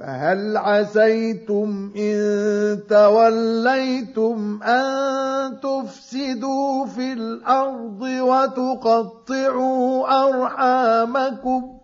فهل عسيتم إن توليتم أن تفسدوا في الأرض وتقطعوا أرحامكم؟